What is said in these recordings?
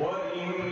وإن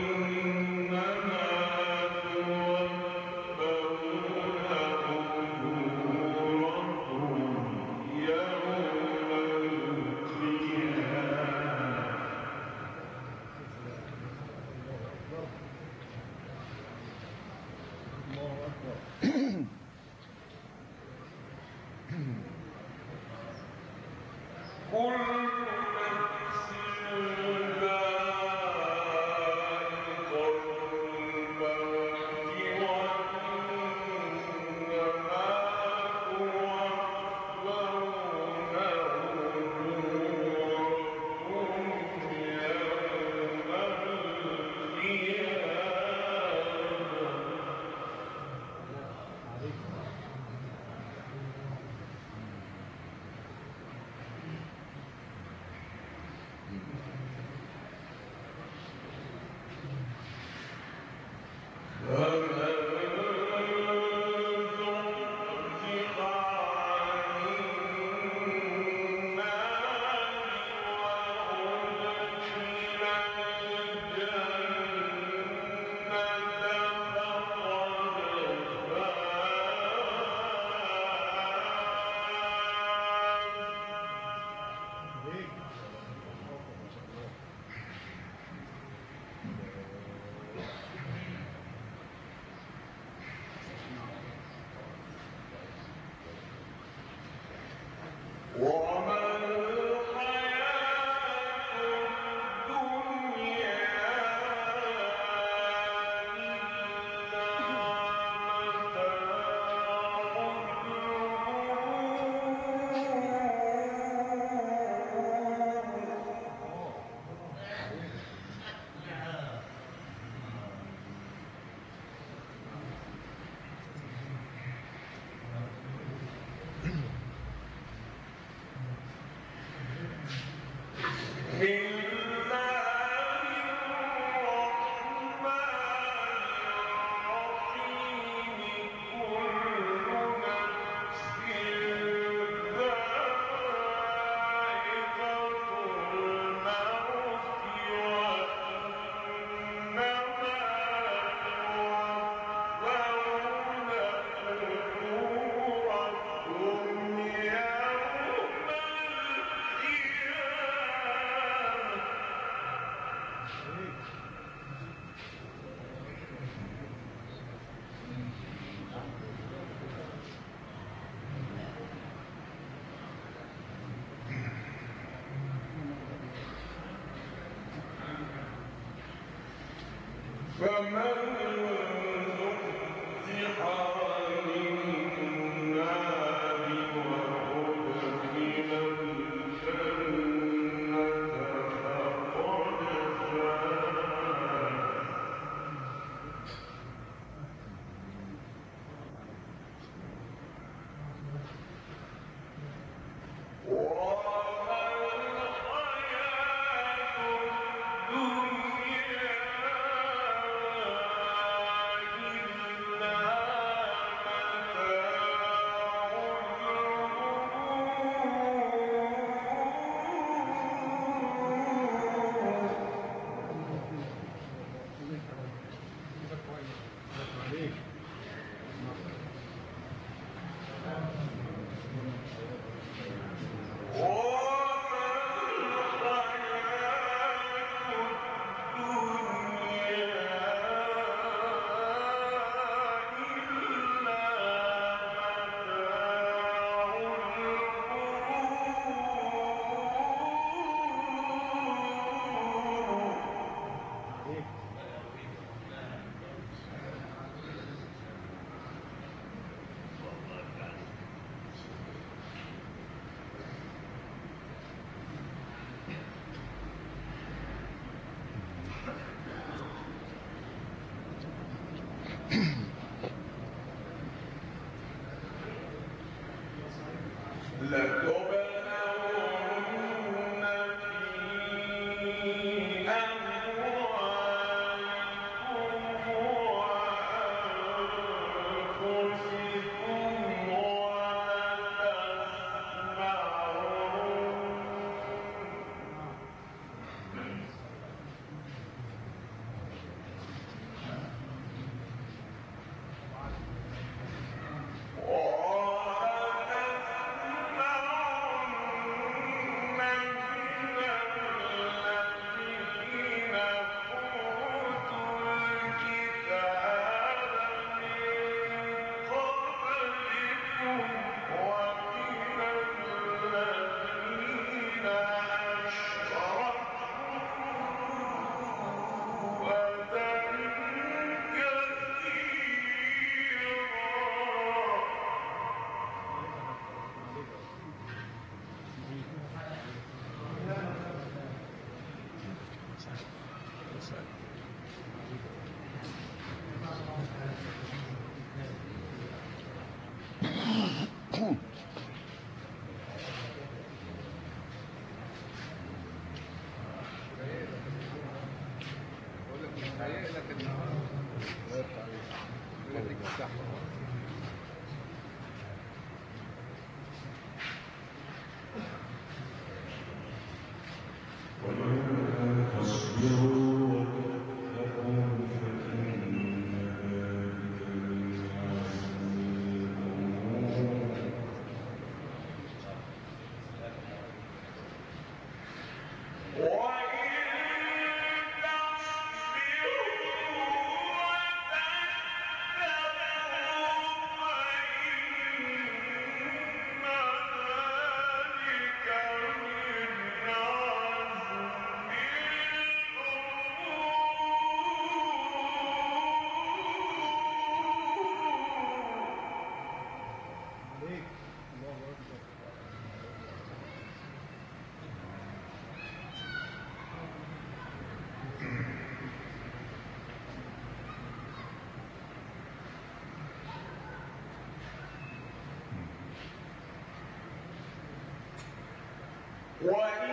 One.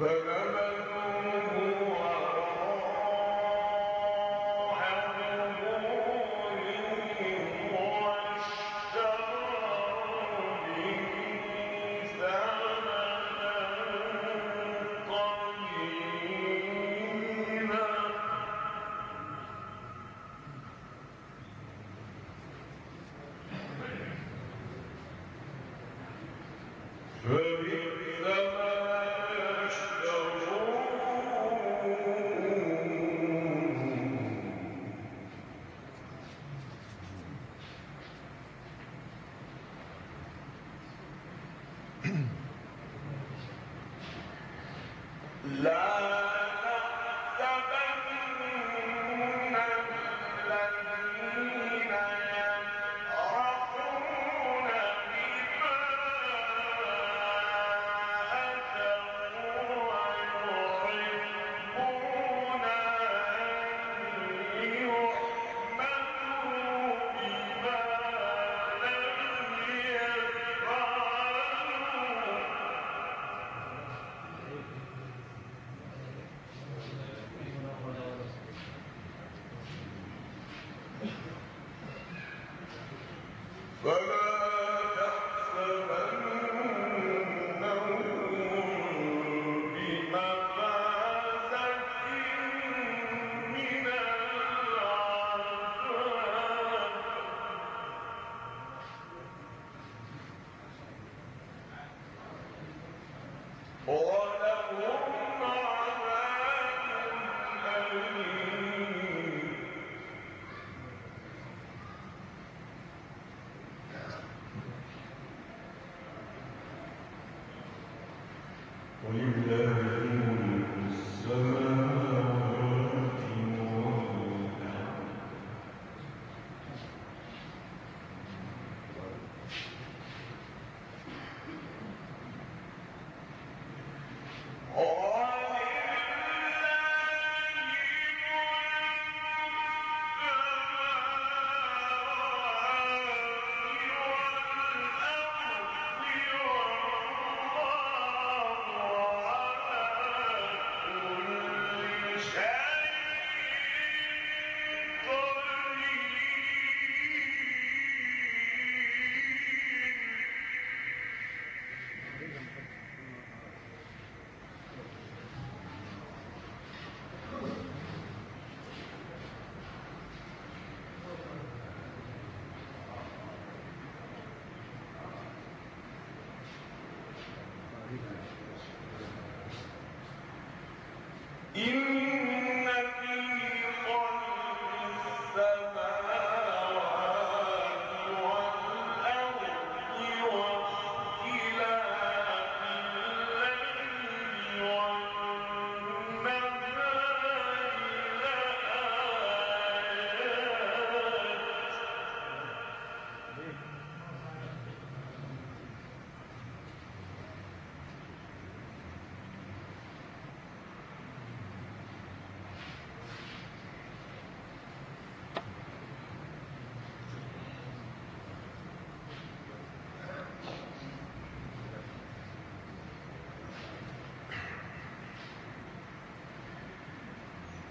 فلما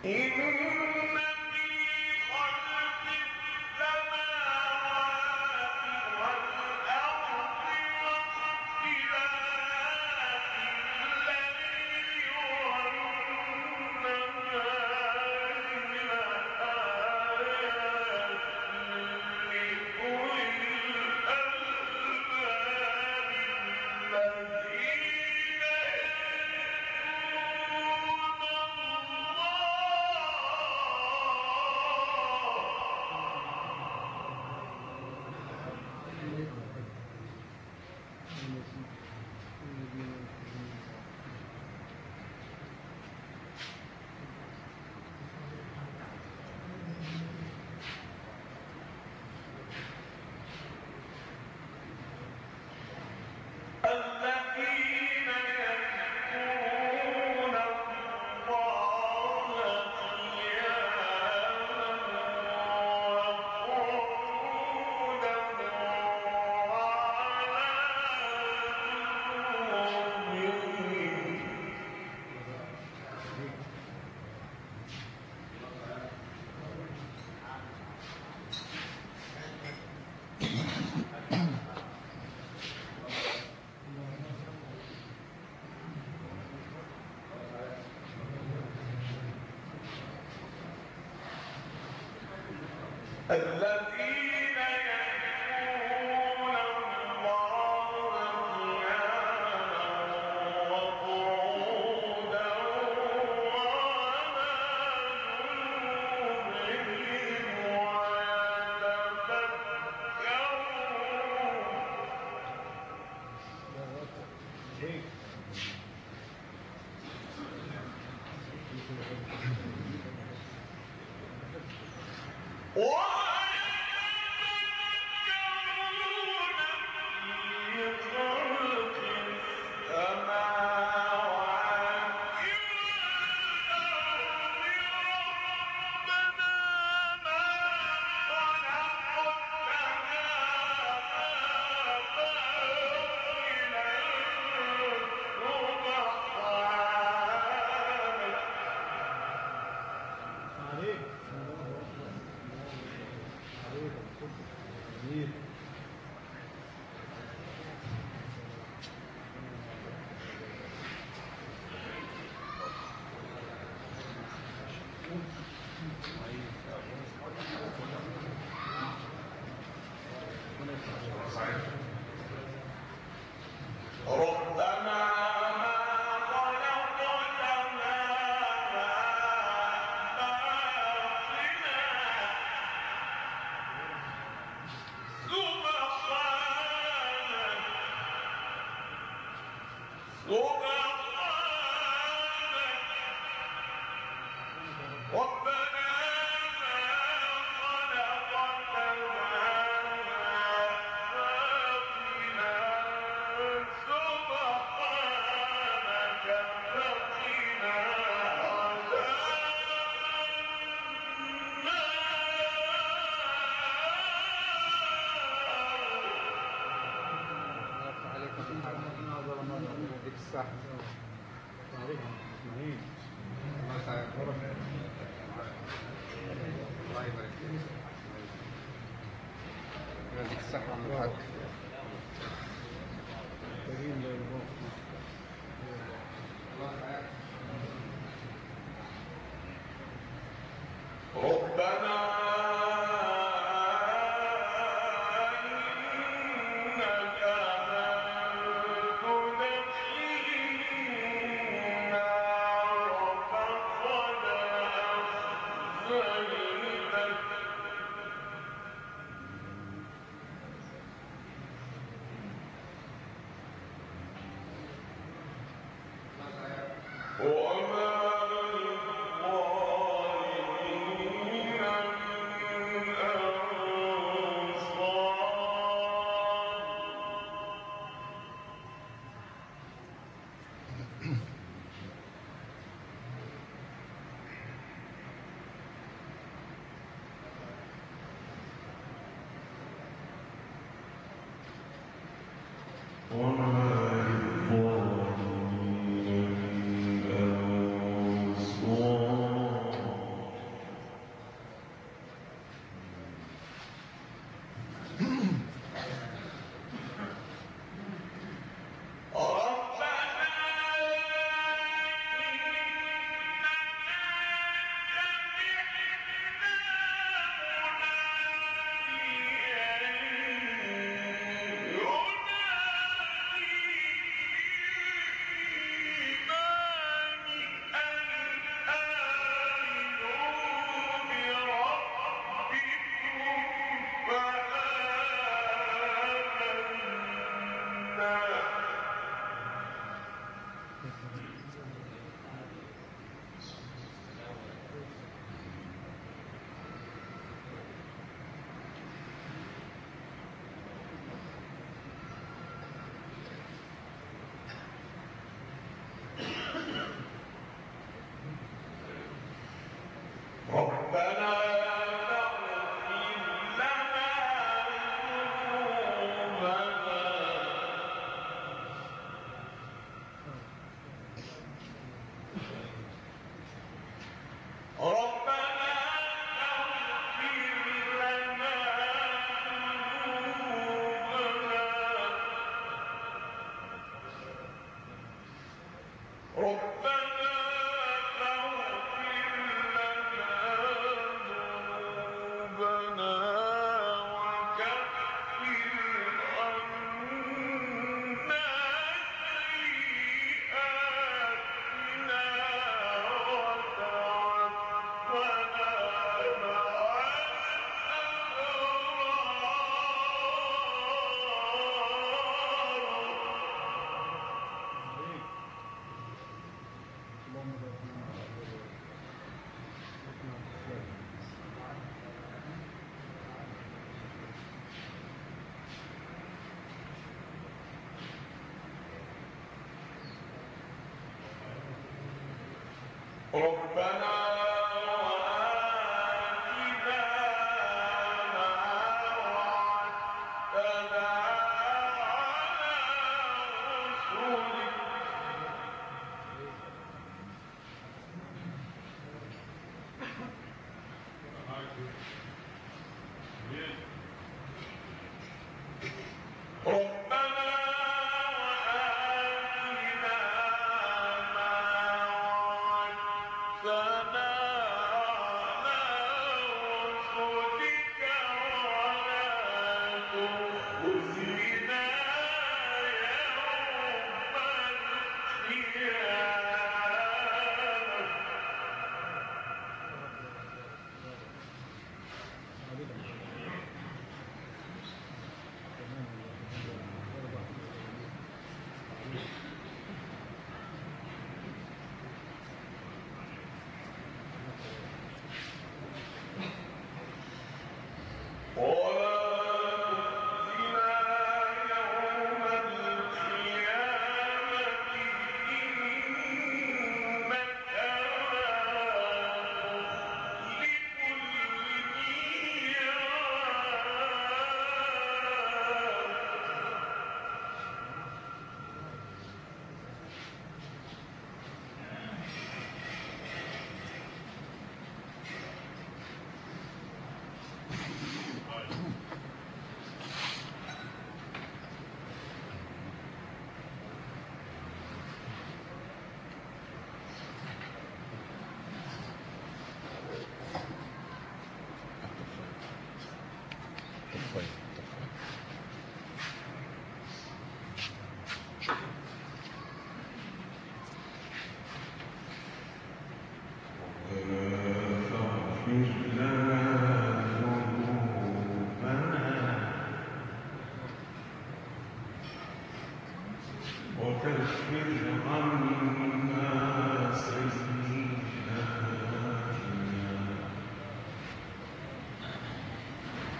Amen. الذين يديك الصحة عم One Bernard. ربنا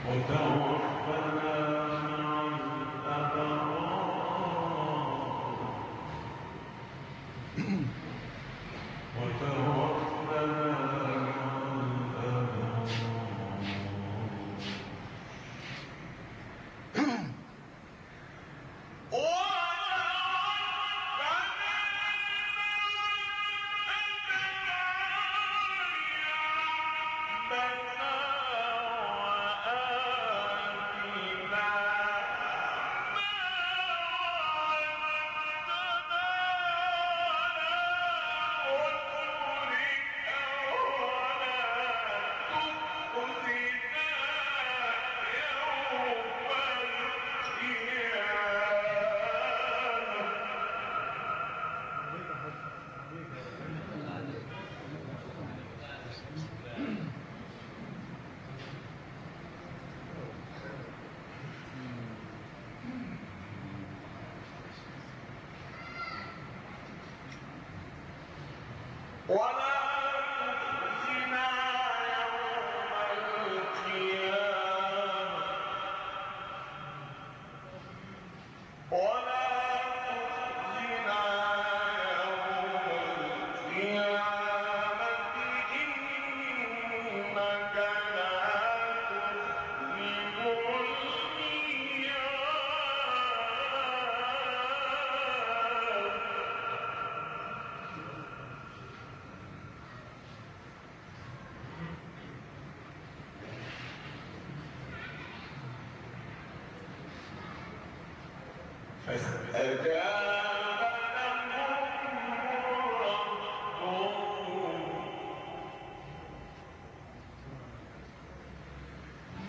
وكفر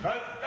Right?